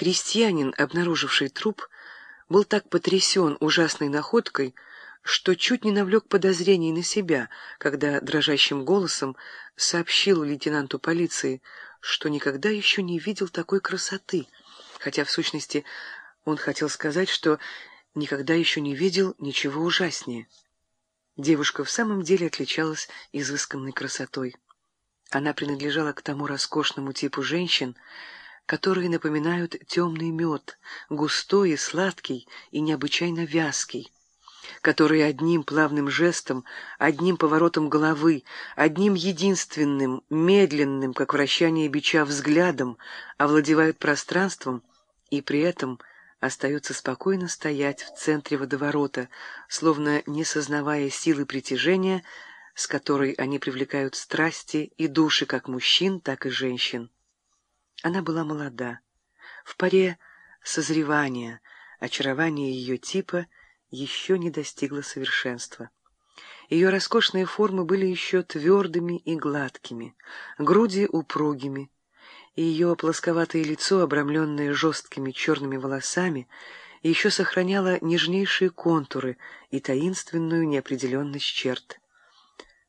Крестьянин, обнаруживший труп, был так потрясен ужасной находкой, что чуть не навлек подозрений на себя, когда дрожащим голосом сообщил лейтенанту полиции, что никогда еще не видел такой красоты, хотя, в сущности, он хотел сказать, что никогда еще не видел ничего ужаснее. Девушка в самом деле отличалась изысканной красотой. Она принадлежала к тому роскошному типу женщин, которые напоминают темный мед, густой и сладкий и необычайно вязкий, которые одним плавным жестом, одним поворотом головы, одним единственным, медленным, как вращание бича, взглядом овладевают пространством и при этом остаются спокойно стоять в центре водоворота, словно не сознавая силы притяжения, с которой они привлекают страсти и души как мужчин, так и женщин. Она была молода. В паре созревания, очарование ее типа еще не достигло совершенства. Ее роскошные формы были еще твердыми и гладкими, груди упругими, и ее плосковатое лицо, обрамленное жесткими черными волосами, еще сохраняло нежнейшие контуры и таинственную неопределенность черт.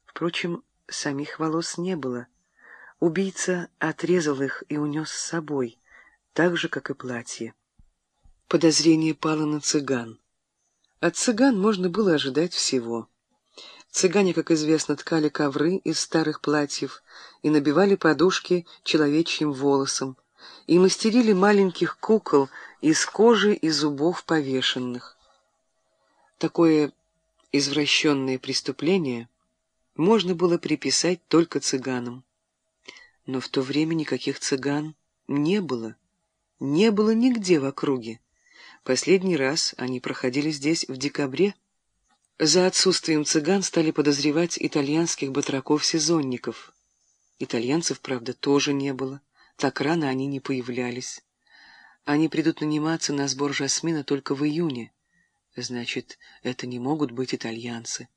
Впрочем, самих волос не было. Убийца отрезал их и унес с собой, так же, как и платье. Подозрение пало на цыган. От цыган можно было ожидать всего. Цыгане, как известно, ткали ковры из старых платьев и набивали подушки человечьим волосом, и мастерили маленьких кукол из кожи и зубов повешенных. Такое извращенное преступление можно было приписать только цыганам. Но в то время никаких цыган не было. Не было нигде в округе. Последний раз они проходили здесь в декабре. За отсутствием цыган стали подозревать итальянских батраков-сезонников. Итальянцев, правда, тоже не было. Так рано они не появлялись. Они придут наниматься на сбор жасмина только в июне. Значит, это не могут быть итальянцы.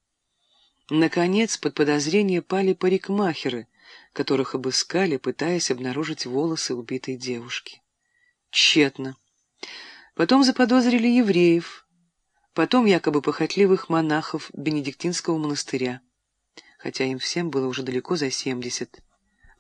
Наконец, под подозрение пали парикмахеры, которых обыскали, пытаясь обнаружить волосы убитой девушки. Тщетно. Потом заподозрили евреев, потом якобы похотливых монахов Бенедиктинского монастыря, хотя им всем было уже далеко за семьдесят.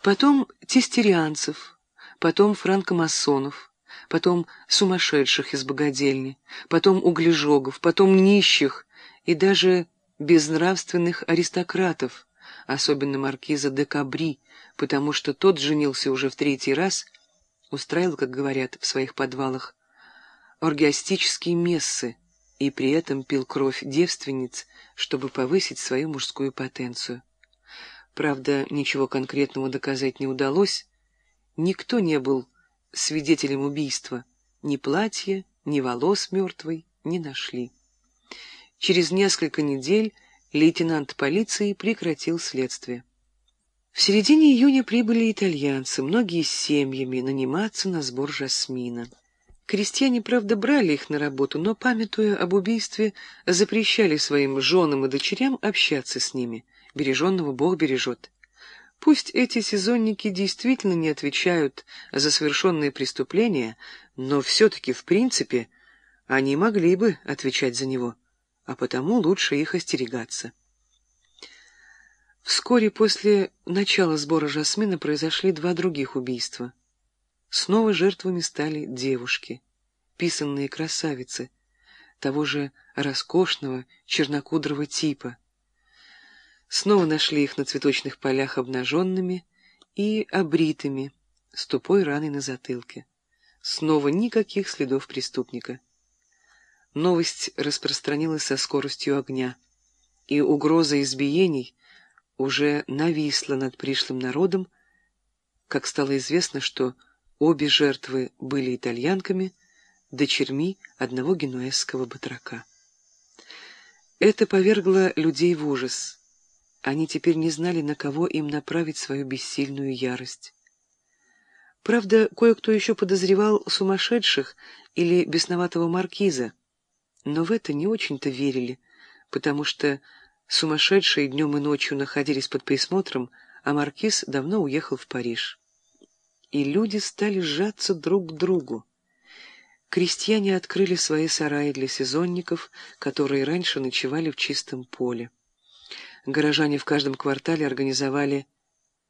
Потом тестерианцев, потом франкомасонов, потом сумасшедших из богадельни, потом углежогов, потом нищих. И даже безнравственных аристократов, особенно маркиза де Кабри, потому что тот женился уже в третий раз, устраивал, как говорят в своих подвалах, оргиастические мессы и при этом пил кровь девственниц, чтобы повысить свою мужскую потенцию. Правда, ничего конкретного доказать не удалось, никто не был свидетелем убийства, ни платья, ни волос мертвой не нашли. Через несколько недель лейтенант полиции прекратил следствие. В середине июня прибыли итальянцы, многие с семьями, наниматься на сбор жасмина. Крестьяне, правда, брали их на работу, но, памятуя об убийстве, запрещали своим женам и дочерям общаться с ними. Береженного Бог бережет. Пусть эти сезонники действительно не отвечают за совершенные преступления, но все-таки, в принципе, они могли бы отвечать за него а потому лучше их остерегаться. Вскоре после начала сбора жасмина произошли два других убийства. Снова жертвами стали девушки, писанные красавицы, того же роскошного чернокудрого типа. Снова нашли их на цветочных полях обнаженными и обритыми, с тупой раной на затылке. Снова никаких следов преступника. Новость распространилась со скоростью огня, и угроза избиений уже нависла над пришлым народом, как стало известно, что обе жертвы были итальянками, дочерьми одного генуэзского батрака. Это повергло людей в ужас. Они теперь не знали, на кого им направить свою бессильную ярость. Правда, кое-кто еще подозревал сумасшедших или бесноватого маркиза, но в это не очень-то верили, потому что сумасшедшие днем и ночью находились под присмотром, а маркиз давно уехал в Париж. И люди стали сжаться друг к другу. крестьяне открыли свои сараи для сезонников, которые раньше ночевали в чистом поле. Горожане в каждом квартале организовали